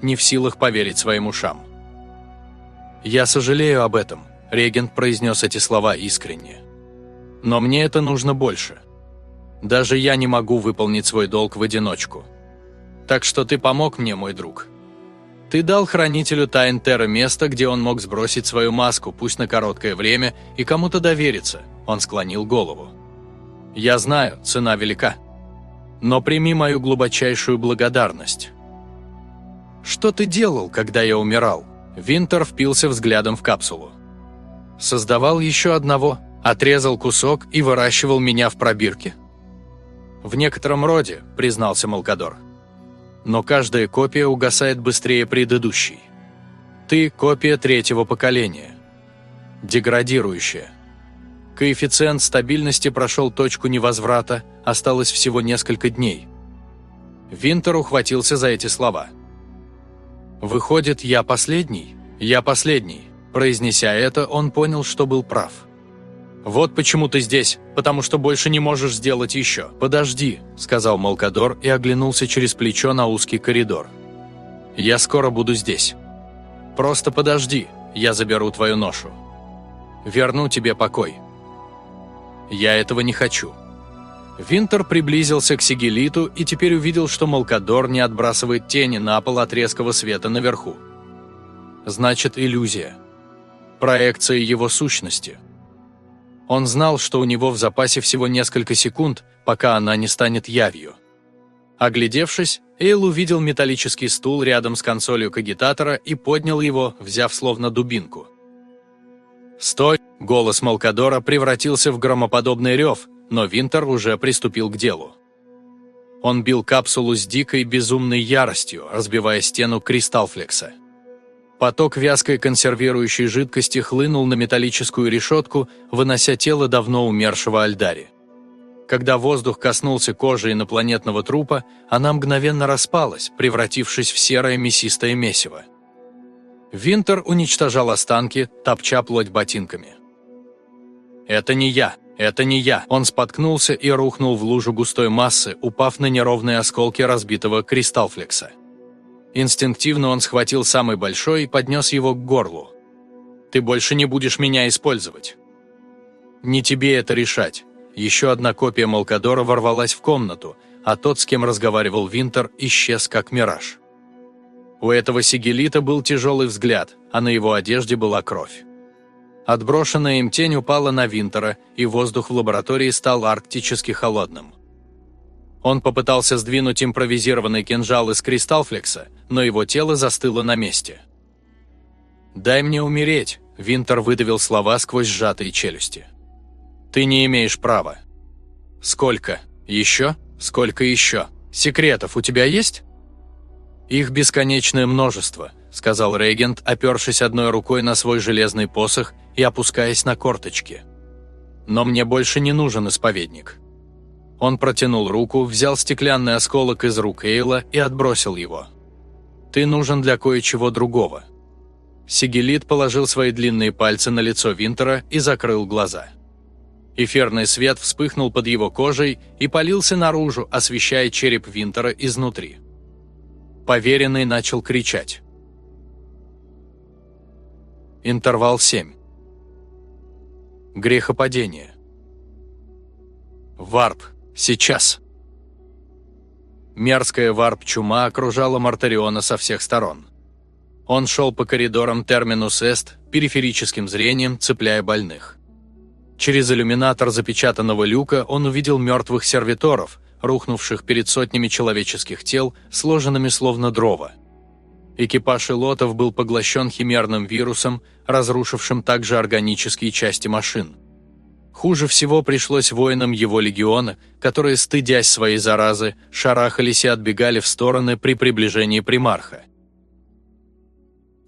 не в силах поверить своим ушам. «Я сожалею об этом», – регент произнес эти слова искренне. «Но мне это нужно больше. Даже я не могу выполнить свой долг в одиночку. Так что ты помог мне, мой друг. Ты дал хранителю тайн Терра место, где он мог сбросить свою маску, пусть на короткое время, и кому-то довериться», – он склонил голову. «Я знаю, цена велика. Но прими мою глубочайшую благодарность». «Что ты делал, когда я умирал?» Винтер впился взглядом в капсулу. «Создавал еще одного, отрезал кусок и выращивал меня в пробирке?» «В некотором роде», — признался Малкадор. «Но каждая копия угасает быстрее предыдущей. Ты — копия третьего поколения. Деградирующая. Коэффициент стабильности прошел точку невозврата, осталось всего несколько дней». Винтер ухватился за эти слова. «Выходит, я последний? Я последний». Произнеся это, он понял, что был прав. «Вот почему ты здесь, потому что больше не можешь сделать еще». «Подожди», — сказал Малкадор и оглянулся через плечо на узкий коридор. «Я скоро буду здесь. Просто подожди, я заберу твою ношу. Верну тебе покой». «Я этого не хочу», Винтер приблизился к Сигелиту и теперь увидел, что Малкадор не отбрасывает тени на пол от резкого света наверху. Значит, иллюзия. Проекция его сущности. Он знал, что у него в запасе всего несколько секунд, пока она не станет явью. Оглядевшись, Эйл увидел металлический стул рядом с консолью кагитатора и поднял его, взяв словно дубинку. «Стой!» – голос Малкадора превратился в громоподобный рев – но Винтер уже приступил к делу. Он бил капсулу с дикой безумной яростью, разбивая стену кристалфлекса. Поток вязкой консервирующей жидкости хлынул на металлическую решетку, вынося тело давно умершего Альдари. Когда воздух коснулся кожи инопланетного трупа, она мгновенно распалась, превратившись в серое мясистое месиво. Винтер уничтожал останки, топча плоть ботинками. «Это не я», «Это не я!» Он споткнулся и рухнул в лужу густой массы, упав на неровные осколки разбитого кристалфлекса. Инстинктивно он схватил самый большой и поднес его к горлу. «Ты больше не будешь меня использовать!» «Не тебе это решать!» Еще одна копия Малкадора ворвалась в комнату, а тот, с кем разговаривал Винтер, исчез как мираж. У этого сигелита был тяжелый взгляд, а на его одежде была кровь. Отброшенная им тень упала на Винтера, и воздух в лаборатории стал арктически холодным. Он попытался сдвинуть импровизированный кинжал из кристалфлекса, но его тело застыло на месте. «Дай мне умереть», – Винтер выдавил слова сквозь сжатые челюсти. «Ты не имеешь права». «Сколько? Еще? Сколько еще? Секретов у тебя есть?» «Их бесконечное множество», – сказал регент, опершись одной рукой на свой железный посох и опускаясь на корточки. «Но мне больше не нужен исповедник». Он протянул руку, взял стеклянный осколок из рук Эйла и отбросил его. «Ты нужен для кое-чего другого». Сигелит положил свои длинные пальцы на лицо Винтера и закрыл глаза. Эфирный свет вспыхнул под его кожей и полился наружу, освещая череп Винтера изнутри. Поверенный начал кричать. Интервал 7. Грехопадение. Варп. Сейчас. Мерзкая варп-чума окружала Мартариона со всех сторон. Он шел по коридорам Терминус Эст, периферическим зрением, цепляя больных. Через иллюминатор запечатанного люка он увидел мертвых сервиторов, рухнувших перед сотнями человеческих тел, сложенными словно дрова. Экипаж Илотов был поглощен химерным вирусом, разрушившим также органические части машин. Хуже всего пришлось воинам его легиона, которые, стыдясь своей заразы, шарахались и отбегали в стороны при приближении примарха.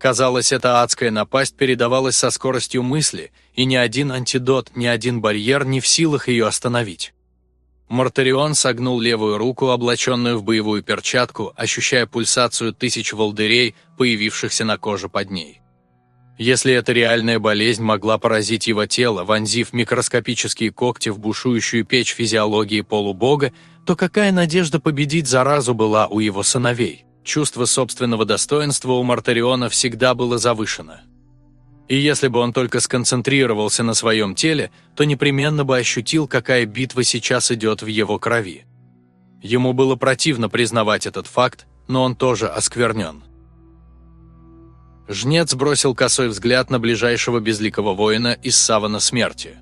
Казалось, эта адская напасть передавалась со скоростью мысли, и ни один антидот, ни один барьер не в силах ее остановить. Мартарион согнул левую руку, облаченную в боевую перчатку, ощущая пульсацию тысяч волдырей, появившихся на коже под ней. Если эта реальная болезнь могла поразить его тело, вонзив микроскопические когти в бушующую печь физиологии полубога, то какая надежда победить заразу была у его сыновей? чувство собственного достоинства у Мартариона всегда было завышено. И если бы он только сконцентрировался на своем теле, то непременно бы ощутил, какая битва сейчас идет в его крови. Ему было противно признавать этот факт, но он тоже осквернен. Жнец бросил косой взгляд на ближайшего безликого воина из савана смерти.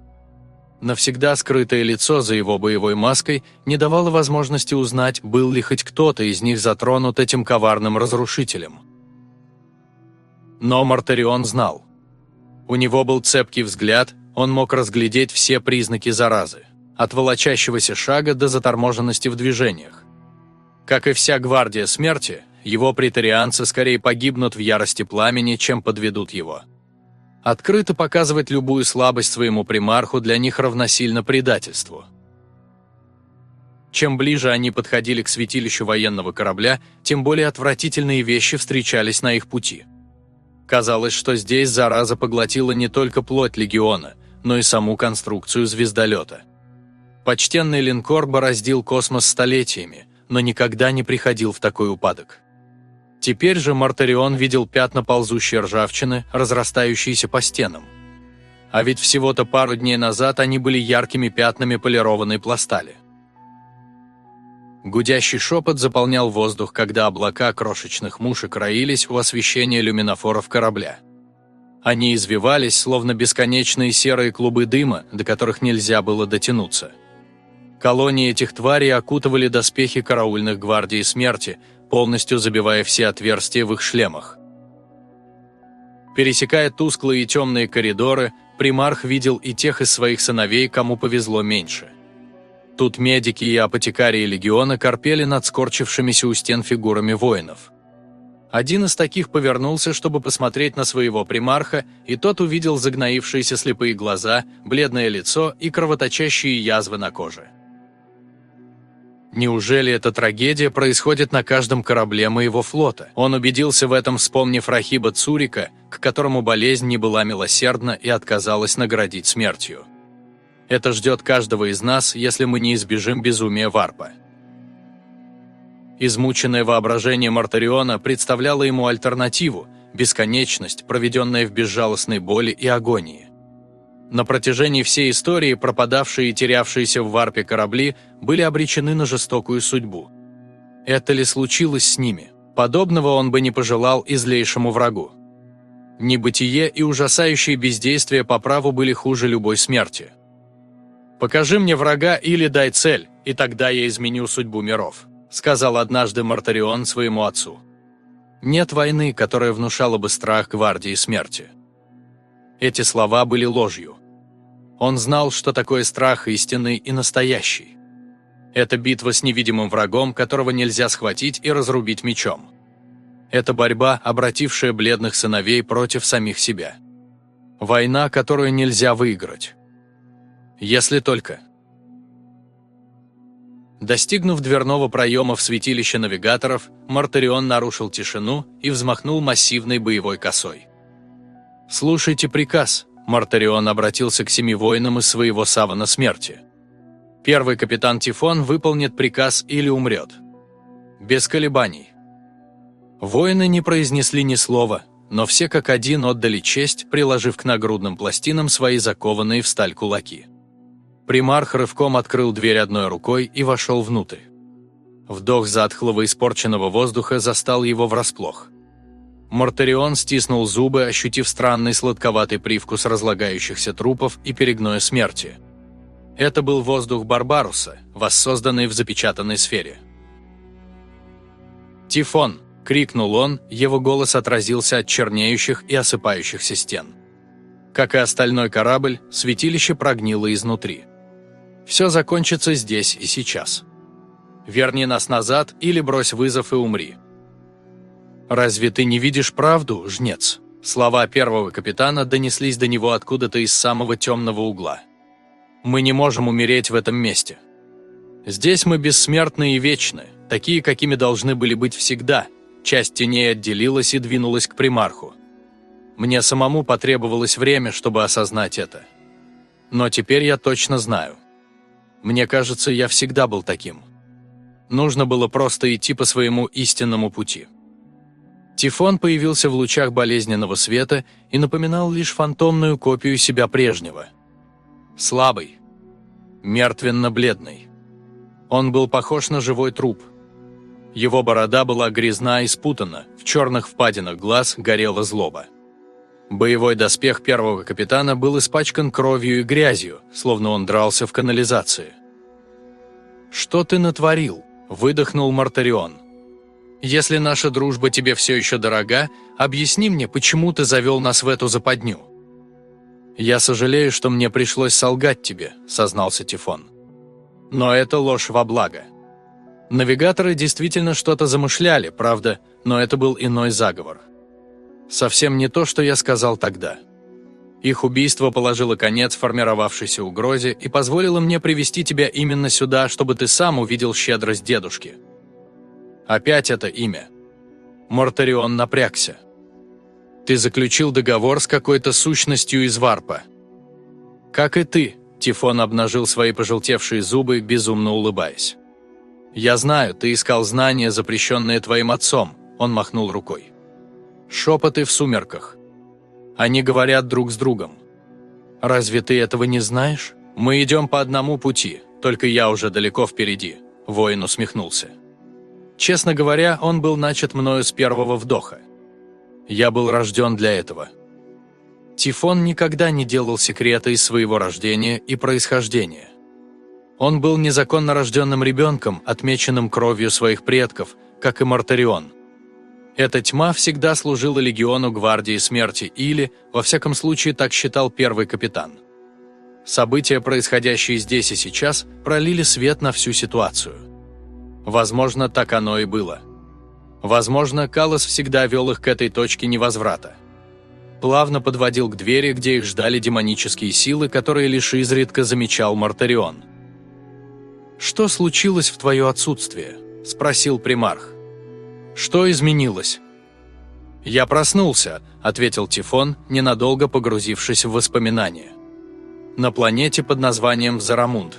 Навсегда скрытое лицо за его боевой маской не давало возможности узнать, был ли хоть кто-то из них затронут этим коварным разрушителем. Но Мартарион знал. У него был цепкий взгляд, он мог разглядеть все признаки заразы, от волочащегося шага до заторможенности в движениях. Как и вся гвардия смерти, его претарианцы скорее погибнут в ярости пламени, чем подведут его. Открыто показывать любую слабость своему примарху для них равносильно предательству. Чем ближе они подходили к святилищу военного корабля, тем более отвратительные вещи встречались на их пути. Казалось, что здесь зараза поглотила не только плоть легиона, но и саму конструкцию звездолета. Почтенный линкор бороздил космос столетиями, но никогда не приходил в такой упадок. Теперь же Мартарион видел пятна ползущей ржавчины, разрастающиеся по стенам. А ведь всего-то пару дней назад они были яркими пятнами полированной пластали. Гудящий шепот заполнял воздух, когда облака крошечных мушек роились у освещения люминофоров корабля. Они извивались, словно бесконечные серые клубы дыма, до которых нельзя было дотянуться. Колонии этих тварей окутывали доспехи караульных гвардий смерти, полностью забивая все отверстия в их шлемах. Пересекая тусклые и темные коридоры, примарх видел и тех из своих сыновей, кому повезло меньше. Тут медики и апотекарии легиона корпели над скорчившимися у стен фигурами воинов. Один из таких повернулся, чтобы посмотреть на своего примарха, и тот увидел загноившиеся слепые глаза, бледное лицо и кровоточащие язвы на коже. Неужели эта трагедия происходит на каждом корабле моего флота? Он убедился в этом, вспомнив Рахиба Цурика, к которому болезнь не была милосердна и отказалась наградить смертью. Это ждет каждого из нас, если мы не избежим безумия Варпа. Измученное воображение Мартариона представляло ему альтернативу – бесконечность, проведенная в безжалостной боли и агонии. На протяжении всей истории пропадавшие и терявшиеся в варпе корабли были обречены на жестокую судьбу. Это ли случилось с ними? Подобного он бы не пожелал и злейшему врагу. Небытие и ужасающее бездействие по праву были хуже любой смерти. «Покажи мне врага или дай цель, и тогда я изменю судьбу миров», сказал однажды Мартарион своему отцу. Нет войны, которая внушала бы страх гвардии смерти. Эти слова были ложью. Он знал, что такое страх истинный и настоящий. Это битва с невидимым врагом, которого нельзя схватить и разрубить мечом. Это борьба, обратившая бледных сыновей против самих себя. Война, которую нельзя выиграть. Если только... Достигнув дверного проема в святилище навигаторов, Мартарион нарушил тишину и взмахнул массивной боевой косой. «Слушайте приказ», – Мартарион обратился к семи воинам из своего савана смерти. «Первый капитан Тифон выполнит приказ или умрет. Без колебаний». Воины не произнесли ни слова, но все как один отдали честь, приложив к нагрудным пластинам свои закованные в сталь кулаки. Примарх рывком открыл дверь одной рукой и вошел внутрь. Вдох затхлого испорченного воздуха застал его врасплох. Мортарион стиснул зубы, ощутив странный сладковатый привкус разлагающихся трупов и перегноя смерти. Это был воздух Барбаруса, воссозданный в запечатанной сфере. «Тифон!» – крикнул он, его голос отразился от чернеющих и осыпающихся стен. Как и остальной корабль, святилище прогнило изнутри. Все закончится здесь и сейчас. Верни нас назад или брось вызов и умри. «Разве ты не видишь правду, жнец?» Слова первого капитана донеслись до него откуда-то из самого темного угла. «Мы не можем умереть в этом месте. Здесь мы бессмертны и вечны, такие, какими должны были быть всегда». Часть теней отделилась и двинулась к примарху. Мне самому потребовалось время, чтобы осознать это. Но теперь я точно знаю. Мне кажется, я всегда был таким. Нужно было просто идти по своему истинному пути. Тифон появился в лучах болезненного света и напоминал лишь фантомную копию себя прежнего. Слабый. Мертвенно-бледный. Он был похож на живой труп. Его борода была грязна и спутана, в черных впадинах глаз горела злоба. Боевой доспех первого капитана был испачкан кровью и грязью, словно он дрался в канализации. «Что ты натворил?» – выдохнул Мартарион. Если наша дружба тебе все еще дорога, объясни мне, почему ты завел нас в эту западню». «Я сожалею, что мне пришлось солгать тебе», – сознался Тифон. «Но это ложь во благо. Навигаторы действительно что-то замышляли, правда, но это был иной заговор. Совсем не то, что я сказал тогда. Их убийство положило конец формировавшейся угрозе и позволило мне привести тебя именно сюда, чтобы ты сам увидел щедрость дедушки». Опять это имя. Мортарион напрягся. Ты заключил договор с какой-то сущностью из варпа. Как и ты, Тифон обнажил свои пожелтевшие зубы, безумно улыбаясь. «Я знаю, ты искал знания, запрещенные твоим отцом», – он махнул рукой. «Шепоты в сумерках. Они говорят друг с другом. Разве ты этого не знаешь? Мы идем по одному пути, только я уже далеко впереди», – воин усмехнулся. Честно говоря, он был начат мною с первого вдоха. Я был рожден для этого. Тифон никогда не делал секрета из своего рождения и происхождения. Он был незаконно рожденным ребенком, отмеченным кровью своих предков, как и Мартарион. Эта тьма всегда служила легиону гвардии смерти или, во всяком случае, так считал первый капитан. События, происходящие здесь и сейчас, пролили свет на всю ситуацию. Возможно, так оно и было. Возможно, Калос всегда вел их к этой точке невозврата. Плавно подводил к двери, где их ждали демонические силы, которые лишь изредка замечал Мартарион. «Что случилось в твое отсутствие?» – спросил примарх. «Что изменилось?» «Я проснулся», – ответил Тифон, ненадолго погрузившись в воспоминания. «На планете под названием Зарамунд».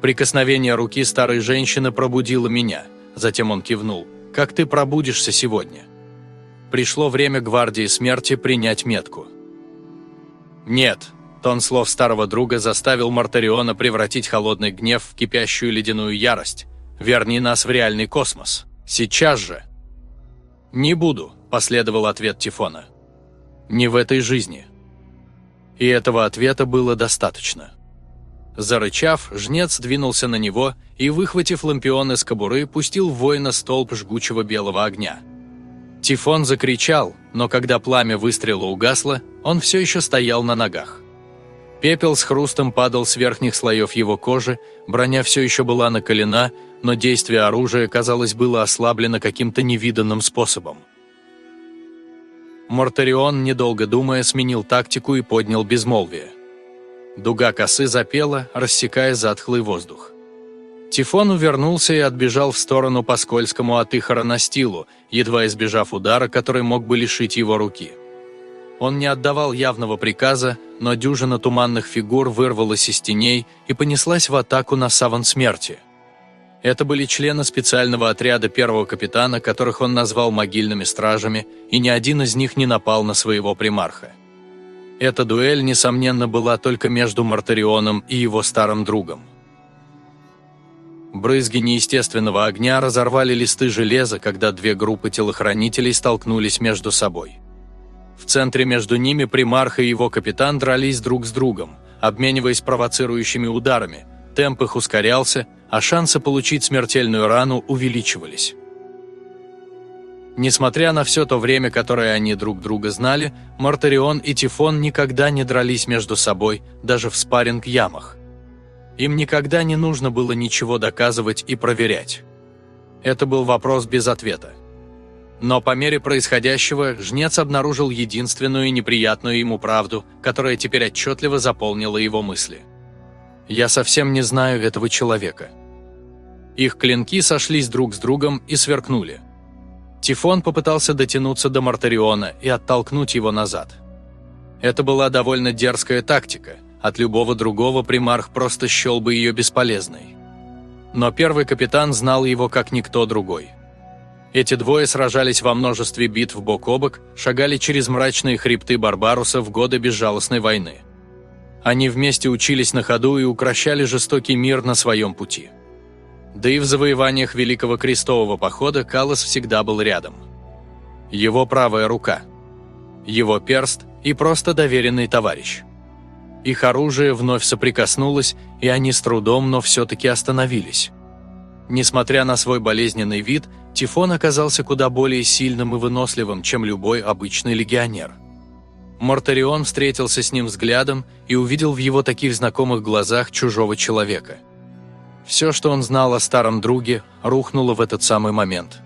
Прикосновение руки старой женщины пробудило меня. Затем он кивнул. «Как ты пробудишься сегодня?» Пришло время гвардии смерти принять метку. «Нет», – тон слов старого друга заставил Мартариона превратить холодный гнев в кипящую ледяную ярость. «Верни нас в реальный космос. Сейчас же!» «Не буду», – последовал ответ Тифона. «Не в этой жизни». И этого ответа было достаточно. Зарычав, жнец двинулся на него и, выхватив лампион из кобуры, пустил в воина столб жгучего белого огня. Тифон закричал, но когда пламя выстрела угасло, он все еще стоял на ногах. Пепел с хрустом падал с верхних слоев его кожи, броня все еще была наколена, но действие оружия, казалось, было ослаблено каким-то невиданным способом. Мортарион, недолго думая, сменил тактику и поднял безмолвие. Дуга косы запела, рассекая затхлый воздух. Тифон увернулся и отбежал в сторону по скользкому от Ихара настилу, едва избежав удара, который мог бы лишить его руки. Он не отдавал явного приказа, но дюжина туманных фигур вырвалась из теней и понеслась в атаку на саван смерти. Это были члены специального отряда первого капитана, которых он назвал могильными стражами, и ни один из них не напал на своего примарха. Эта дуэль, несомненно, была только между Мартарионом и его старым другом. Брызги неестественного огня разорвали листы железа, когда две группы телохранителей столкнулись между собой. В центре между ними примарх и его капитан дрались друг с другом, обмениваясь провоцирующими ударами, темп их ускорялся, а шансы получить смертельную рану увеличивались. Несмотря на все то время, которое они друг друга знали, Мартарион и Тифон никогда не дрались между собой, даже в спарринг-ямах. Им никогда не нужно было ничего доказывать и проверять. Это был вопрос без ответа. Но по мере происходящего Жнец обнаружил единственную неприятную ему правду, которая теперь отчетливо заполнила его мысли. «Я совсем не знаю этого человека». Их клинки сошлись друг с другом и сверкнули – Тифон попытался дотянуться до Мартариона и оттолкнуть его назад. Это была довольно дерзкая тактика, от любого другого примарх просто счел бы ее бесполезной. Но первый капитан знал его как никто другой. Эти двое сражались во множестве битв бок о бок, шагали через мрачные хребты Барбаруса в годы безжалостной войны. Они вместе учились на ходу и укращали жестокий мир на своем пути. Да и в завоеваниях Великого Крестового Похода Калос всегда был рядом. Его правая рука. Его перст и просто доверенный товарищ. Их оружие вновь соприкоснулось, и они с трудом, но все-таки остановились. Несмотря на свой болезненный вид, Тифон оказался куда более сильным и выносливым, чем любой обычный легионер. Мортарион встретился с ним взглядом и увидел в его таких знакомых глазах чужого человека. Все, что он знал о старом друге, рухнуло в этот самый момент.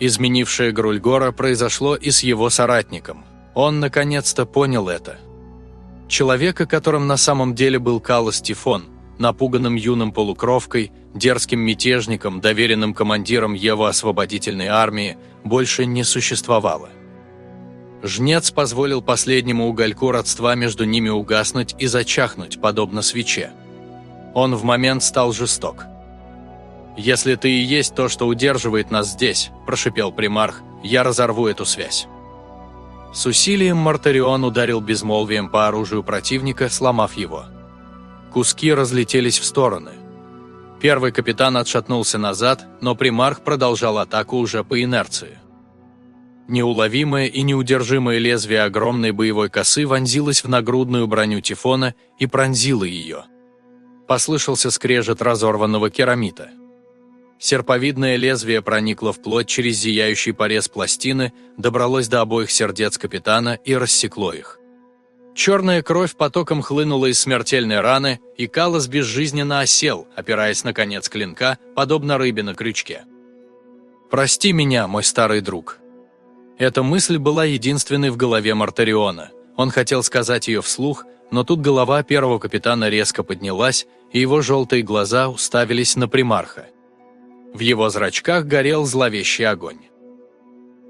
Изменившее Грульгора произошло и с его соратником. Он наконец-то понял это. Человека, которым на самом деле был Калос Тифон, напуганным юным полукровкой, дерзким мятежником, доверенным командиром его освободительной армии, больше не существовало. Жнец позволил последнему угольку родства между ними угаснуть и зачахнуть, подобно свече. Он в момент стал жесток. «Если ты и есть то, что удерживает нас здесь», – прошипел примарх, – «я разорву эту связь». С усилием Мартарион ударил безмолвием по оружию противника, сломав его. Куски разлетелись в стороны. Первый капитан отшатнулся назад, но примарх продолжал атаку уже по инерции. Неуловимое и неудержимое лезвие огромной боевой косы вонзилось в нагрудную броню Тифона и пронзило ее. Послышался скрежет разорванного керамита. Серповидное лезвие проникло вплоть через зияющий порез пластины, добралось до обоих сердец капитана и рассекло их. Черная кровь потоком хлынула из смертельной раны, и Калос безжизненно осел, опираясь на конец клинка, подобно рыбе на крючке. «Прости меня, мой старый друг». Эта мысль была единственной в голове Мартариона. Он хотел сказать ее вслух, но тут голова первого капитана резко поднялась, и его желтые глаза уставились на примарха. В его зрачках горел зловещий огонь.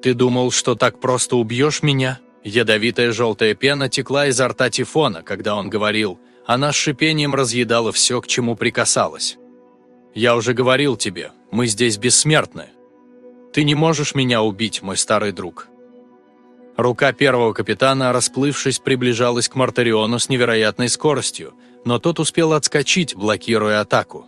«Ты думал, что так просто убьешь меня?» Ядовитая желтая пена текла изо рта Тифона, когда он говорил, она с шипением разъедала все, к чему прикасалась. «Я уже говорил тебе, мы здесь бессмертны. Ты не можешь меня убить, мой старый друг». Рука первого капитана, расплывшись, приближалась к Мартариону с невероятной скоростью, но тот успел отскочить, блокируя атаку.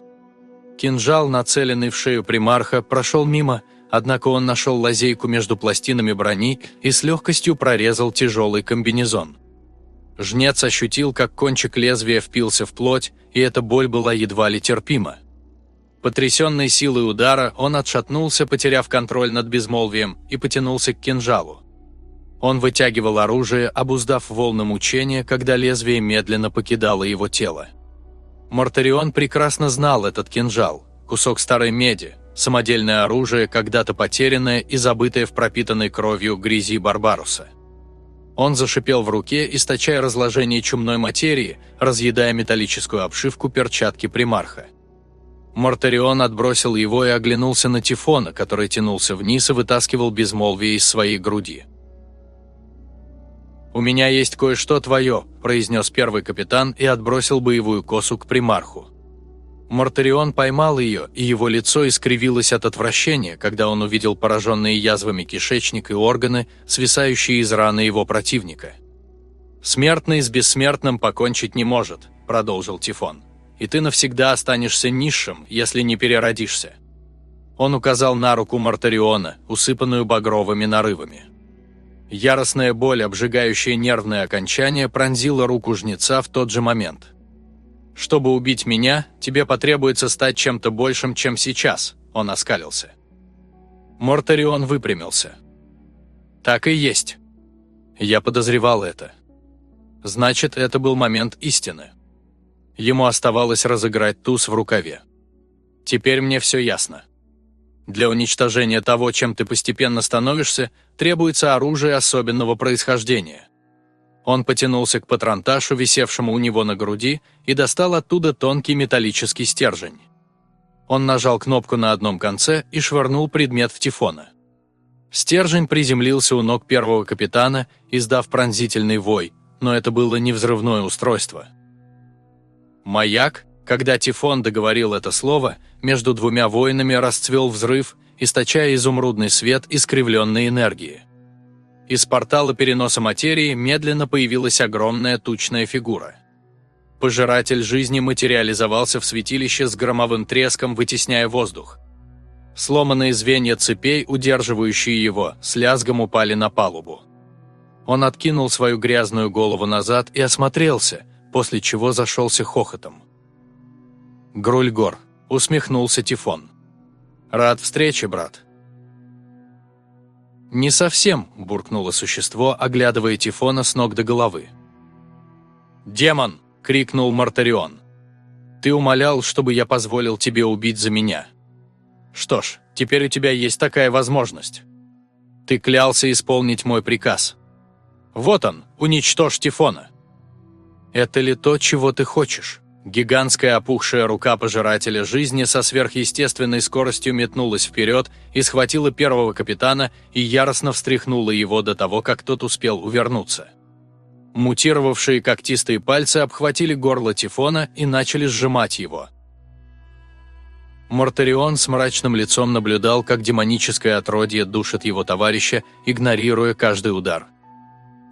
Кинжал, нацеленный в шею примарха, прошел мимо, однако он нашел лазейку между пластинами брони и с легкостью прорезал тяжелый комбинезон. Жнец ощутил, как кончик лезвия впился в плоть, и эта боль была едва ли терпима. Потрясенной силой удара, он отшатнулся, потеряв контроль над безмолвием, и потянулся к кинжалу. Он вытягивал оружие, обуздав волны мучения, когда лезвие медленно покидало его тело. Мартарион прекрасно знал этот кинжал, кусок старой меди, самодельное оружие, когда-то потерянное и забытое в пропитанной кровью грязи Барбаруса. Он зашипел в руке, источая разложение чумной материи, разъедая металлическую обшивку перчатки примарха. Мортарион отбросил его и оглянулся на Тифона, который тянулся вниз и вытаскивал безмолвие из своей груди. «У меня есть кое-что твое», – произнес первый капитан и отбросил боевую косу к примарху. Мортарион поймал ее, и его лицо искривилось от отвращения, когда он увидел пораженные язвами кишечник и органы, свисающие из раны его противника. «Смертный с бессмертным покончить не может», – продолжил Тифон. «И ты навсегда останешься низшим, если не переродишься». Он указал на руку Мартариона, усыпанную багровыми нарывами. Яростная боль, обжигающая нервное окончание, пронзила руку жнеца в тот же момент – чтобы убить меня, тебе потребуется стать чем-то большим, чем сейчас», – он оскалился. Мортарион выпрямился. «Так и есть. Я подозревал это. Значит, это был момент истины. Ему оставалось разыграть туз в рукаве. Теперь мне все ясно. Для уничтожения того, чем ты постепенно становишься, требуется оружие особенного происхождения. Он потянулся к патронташу, висевшему у него на груди, и достал оттуда тонкий металлический стержень. Он нажал кнопку на одном конце и швырнул предмет в Тифона. Стержень приземлился у ног первого капитана, издав пронзительный вой, но это было не взрывное устройство. «Маяк?» Когда Тифон договорил это слово, между двумя воинами расцвел взрыв, источая изумрудный свет искривленной энергии. Из портала переноса материи медленно появилась огромная тучная фигура. Пожиратель жизни материализовался в святилище с громовым треском, вытесняя воздух. Сломанные звенья цепей, удерживающие его, с лязгом упали на палубу. Он откинул свою грязную голову назад и осмотрелся, после чего зашелся хохотом. Грульгор, усмехнулся Тифон. «Рад встрече, брат». «Не совсем», – буркнуло существо, оглядывая Тифона с ног до головы. «Демон!» – крикнул Мартарион. «Ты умолял, чтобы я позволил тебе убить за меня. Что ж, теперь у тебя есть такая возможность. Ты клялся исполнить мой приказ. Вот он, уничтожь Тифона». «Это ли то, чего ты хочешь?» Гигантская опухшая рука пожирателя жизни со сверхъестественной скоростью метнулась вперед и схватила первого капитана и яростно встряхнула его до того, как тот успел увернуться. Мутировавшие когтистые пальцы обхватили горло Тифона и начали сжимать его. Мортарион с мрачным лицом наблюдал, как демоническое отродье душит его товарища, игнорируя каждый удар.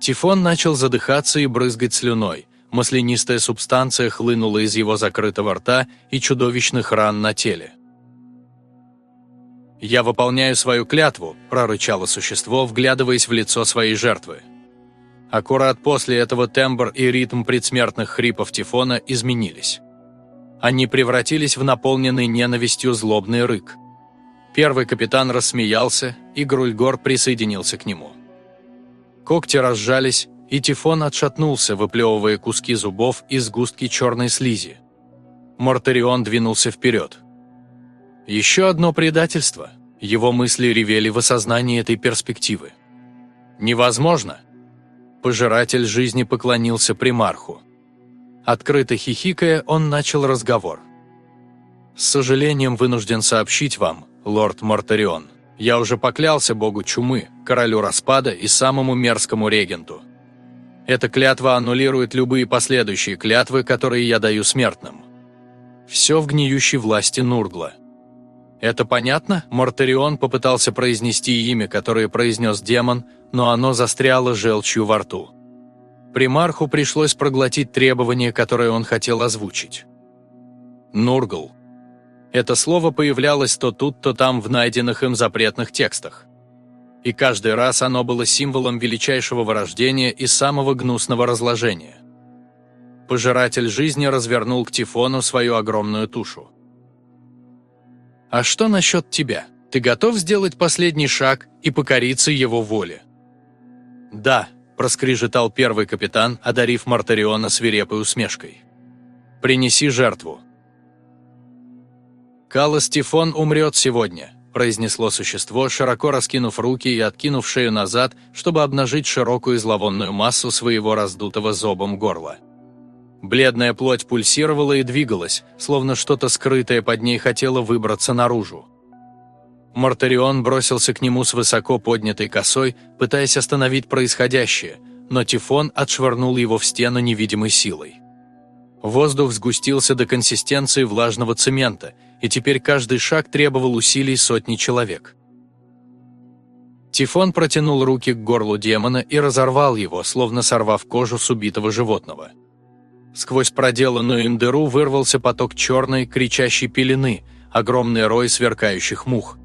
Тифон начал задыхаться и брызгать слюной – маслянистая субстанция хлынула из его закрытого рта и чудовищных ран на теле. «Я выполняю свою клятву», – прорычало существо, вглядываясь в лицо своей жертвы. Аккурат после этого тембр и ритм предсмертных хрипов Тифона изменились. Они превратились в наполненный ненавистью злобный рык. Первый капитан рассмеялся, и Грульгор присоединился к нему. Когти разжались, и Тифон отшатнулся, выплевывая куски зубов и сгустки черной слизи. Мортарион двинулся вперед. Еще одно предательство. Его мысли ревели в осознании этой перспективы. Невозможно. Пожиратель жизни поклонился примарху. Открыто хихикая, он начал разговор. «С сожалением вынужден сообщить вам, лорд Мортарион, я уже поклялся богу чумы, королю распада и самому мерзкому регенту – эта клятва аннулирует любые последующие клятвы, которые я даю смертным. Все в гниющей власти Нургла. Это понятно? Мортарион попытался произнести имя, которое произнес демон, но оно застряло желчью во рту. Примарху пришлось проглотить требование, которое он хотел озвучить. Нургл. Это слово появлялось то тут, то там в найденных им запретных текстах и каждый раз оно было символом величайшего вырождения и самого гнусного разложения. Пожиратель жизни развернул к Тифону свою огромную тушу. «А что насчет тебя? Ты готов сделать последний шаг и покориться его воле?» «Да», – проскрежетал первый капитан, одарив Мартариона свирепой усмешкой. «Принеси жертву». Калас Тифон умрет сегодня, произнесло существо, широко раскинув руки и откинув шею назад, чтобы обнажить широкую зловонную массу своего раздутого зобом горла. Бледная плоть пульсировала и двигалась, словно что-то скрытое под ней хотело выбраться наружу. Мортарион бросился к нему с высоко поднятой косой, пытаясь остановить происходящее, но Тифон отшвырнул его в стену невидимой силой. Воздух сгустился до консистенции влажного цемента, и теперь каждый шаг требовал усилий сотни человек. Тифон протянул руки к горлу демона и разорвал его, словно сорвав кожу с убитого животного. Сквозь проделанную им дыру вырвался поток черной, кричащей пелены, огромный рой сверкающих мух.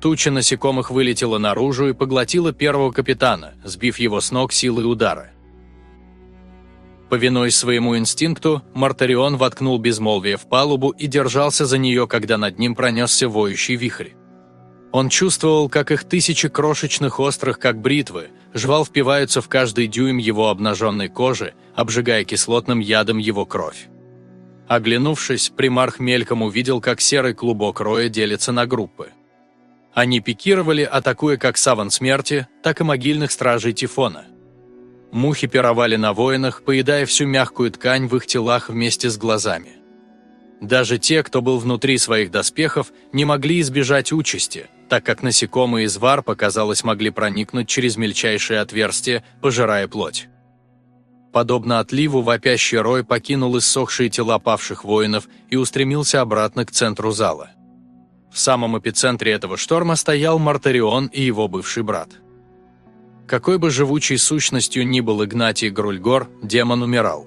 Туча насекомых вылетела наружу и поглотила первого капитана, сбив его с ног силой удара. Повинуясь своему инстинкту, Мартарион воткнул безмолвие в палубу и держался за нее, когда над ним пронесся воющий вихрь. Он чувствовал, как их тысячи крошечных острых, как бритвы, жвал впиваются в каждый дюйм его обнаженной кожи, обжигая кислотным ядом его кровь. Оглянувшись, примарх мельком увидел, как серый клубок роя делится на группы. Они пикировали, атакуя как саван смерти, так и могильных стражей Тифона – Мухи пировали на воинах, поедая всю мягкую ткань в их телах вместе с глазами. Даже те, кто был внутри своих доспехов, не могли избежать участи, так как насекомые из вар, показалось, могли проникнуть через мельчайшие отверстия, пожирая плоть. Подобно отливу, вопящий рой покинул иссохшие тела павших воинов и устремился обратно к центру зала. В самом эпицентре этого шторма стоял Мартарион и его бывший брат. Какой бы живучей сущностью ни был Игнатий Грульгор, демон умирал.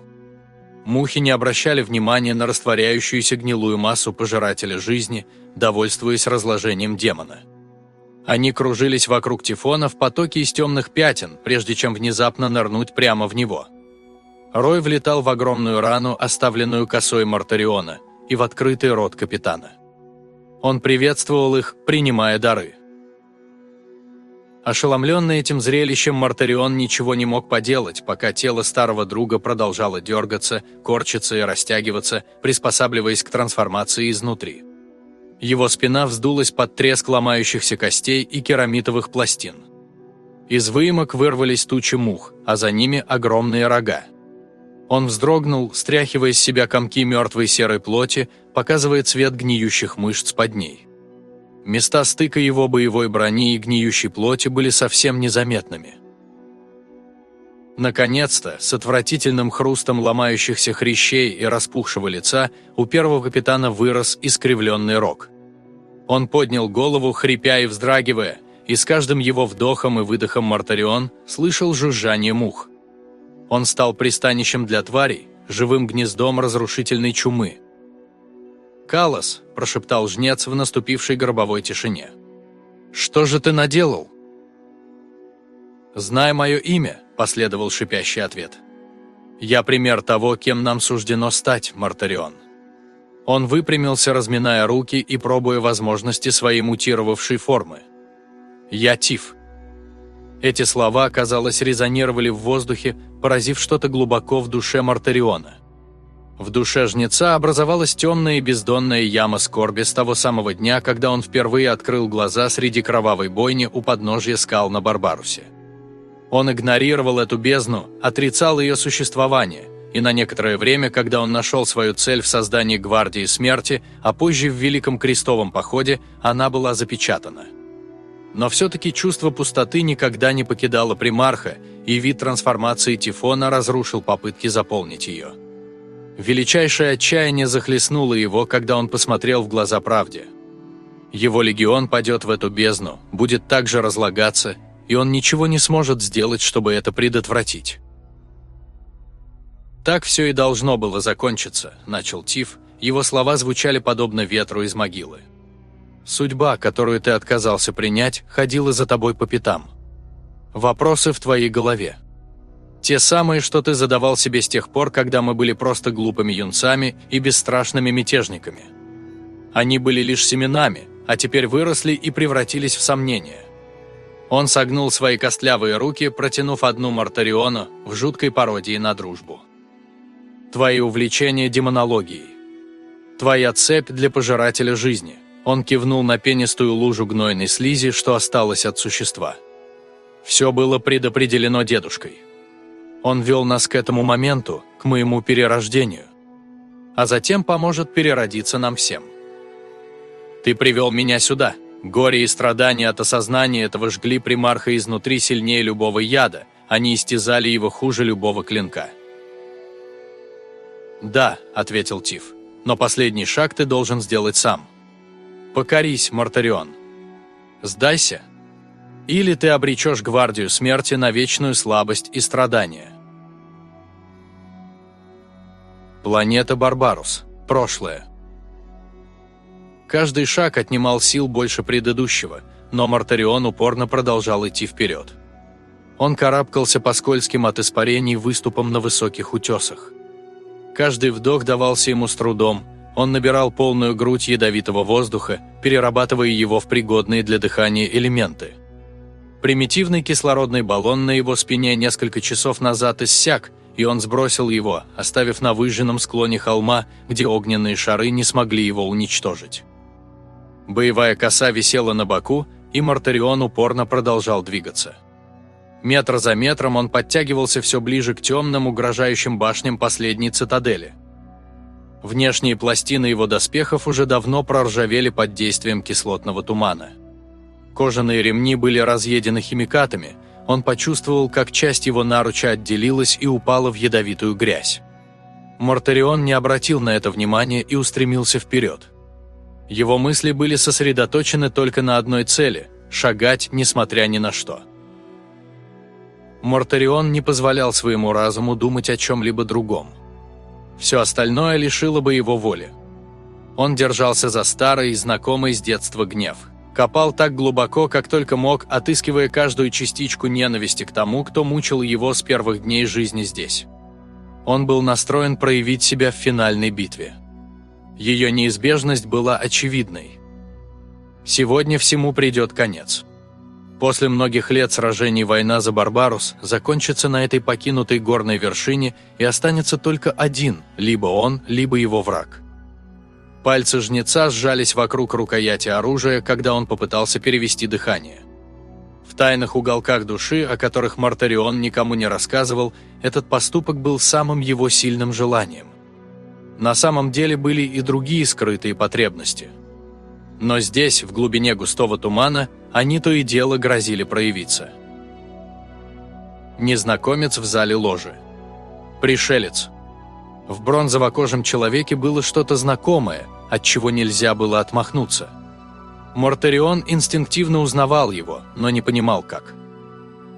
Мухи не обращали внимания на растворяющуюся гнилую массу пожирателя жизни, довольствуясь разложением демона. Они кружились вокруг Тифона в потоке из темных пятен, прежде чем внезапно нырнуть прямо в него. Рой влетал в огромную рану, оставленную косой Мартариона, и в открытый рот капитана. Он приветствовал их, принимая дары. Ошеломленный этим зрелищем, Мартарион ничего не мог поделать, пока тело старого друга продолжало дергаться, корчиться и растягиваться, приспосабливаясь к трансформации изнутри. Его спина вздулась под треск ломающихся костей и керамитовых пластин. Из выемок вырвались тучи мух, а за ними огромные рога. Он вздрогнул, стряхивая с себя комки мертвой серой плоти, показывая цвет гниющих мышц под ней. Места стыка его боевой брони и гниющей плоти были совсем незаметными. Наконец-то, с отвратительным хрустом ломающихся хрящей и распухшего лица, у первого капитана вырос искривленный рог. Он поднял голову, хрипя и вздрагивая, и с каждым его вдохом и выдохом Мартарион слышал жужжание мух. Он стал пристанищем для тварей, живым гнездом разрушительной чумы. «Калос», – прошептал жнец в наступившей гробовой тишине. «Что же ты наделал?» «Знай мое имя», – последовал шипящий ответ. «Я пример того, кем нам суждено стать, Мартарион». Он выпрямился, разминая руки и пробуя возможности своей мутировавшей формы. «Я Тиф». Эти слова, казалось, резонировали в воздухе, поразив что-то глубоко в душе Мартариона. В душе жнеца образовалась темная и бездонная яма скорби с того самого дня, когда он впервые открыл глаза среди кровавой бойни у подножья скал на Барбарусе. Он игнорировал эту бездну, отрицал ее существование, и на некоторое время, когда он нашел свою цель в создании Гвардии Смерти, а позже в Великом Крестовом Походе, она была запечатана. Но все-таки чувство пустоты никогда не покидало примарха, и вид трансформации Тифона разрушил попытки заполнить ее. Величайшее отчаяние захлестнуло его, когда он посмотрел в глаза правде. Его легион падет в эту бездну, будет также разлагаться, и он ничего не сможет сделать, чтобы это предотвратить. «Так все и должно было закончиться», – начал Тиф, его слова звучали подобно ветру из могилы. Судьба, которую ты отказался принять, ходила за тобой по пятам. Вопросы в твоей голове. Те самые, что ты задавал себе с тех пор, когда мы были просто глупыми юнцами и бесстрашными мятежниками. Они были лишь семенами, а теперь выросли и превратились в сомнения. Он согнул свои костлявые руки, протянув одну Мартариону в жуткой пародии на дружбу. Твои увлечения демонологией. Твоя цепь для пожирателя жизни – он кивнул на пенистую лужу гнойной слизи, что осталось от существа. Все было предопределено дедушкой. Он вел нас к этому моменту, к моему перерождению. А затем поможет переродиться нам всем. Ты привел меня сюда. Горе и страдания от осознания этого жгли примарха изнутри сильнее любого яда, они истязали его хуже любого клинка. «Да», — ответил Тиф, — «но последний шаг ты должен сделать сам». Покорись, Мартарион. Сдайся. Или ты обречешь гвардию смерти на вечную слабость и страдания. Планета Барбарус. Прошлое. Каждый шаг отнимал сил больше предыдущего, но Мартарион упорно продолжал идти вперед. Он карабкался по скользким от испарений выступам на высоких утесах. Каждый вдох давался ему с трудом – он набирал полную грудь ядовитого воздуха, перерабатывая его в пригодные для дыхания элементы. Примитивный кислородный баллон на его спине несколько часов назад иссяк, и он сбросил его, оставив на выжженном склоне холма, где огненные шары не смогли его уничтожить. Боевая коса висела на боку, и Мартарион упорно продолжал двигаться. Метр за метром он подтягивался все ближе к темным, угрожающим башням последней цитадели – Внешние пластины его доспехов уже давно проржавели под действием кислотного тумана. Кожаные ремни были разъедены химикатами, он почувствовал, как часть его наруча отделилась и упала в ядовитую грязь. Мортарион не обратил на это внимания и устремился вперед. Его мысли были сосредоточены только на одной цели – шагать, несмотря ни на что. Мортарион не позволял своему разуму думать о чем-либо другом. Все остальное лишило бы его воли. Он держался за старый, знакомый с детства гнев. Копал так глубоко, как только мог, отыскивая каждую частичку ненависти к тому, кто мучил его с первых дней жизни здесь. Он был настроен проявить себя в финальной битве. Ее неизбежность была очевидной. Сегодня всему придет конец. После многих лет сражений война за Барбарус закончится на этой покинутой горной вершине и останется только один, либо он, либо его враг. Пальцы жнеца сжались вокруг рукояти оружия, когда он попытался перевести дыхание. В тайных уголках души, о которых Мартарион никому не рассказывал, этот поступок был самым его сильным желанием. На самом деле были и другие скрытые потребности – но здесь, в глубине густого тумана, они то и дело грозили проявиться. Незнакомец в зале ложи. Пришелец. В бронзово-кожем человеке было что-то знакомое, от чего нельзя было отмахнуться. Мортарион инстинктивно узнавал его, но не понимал как.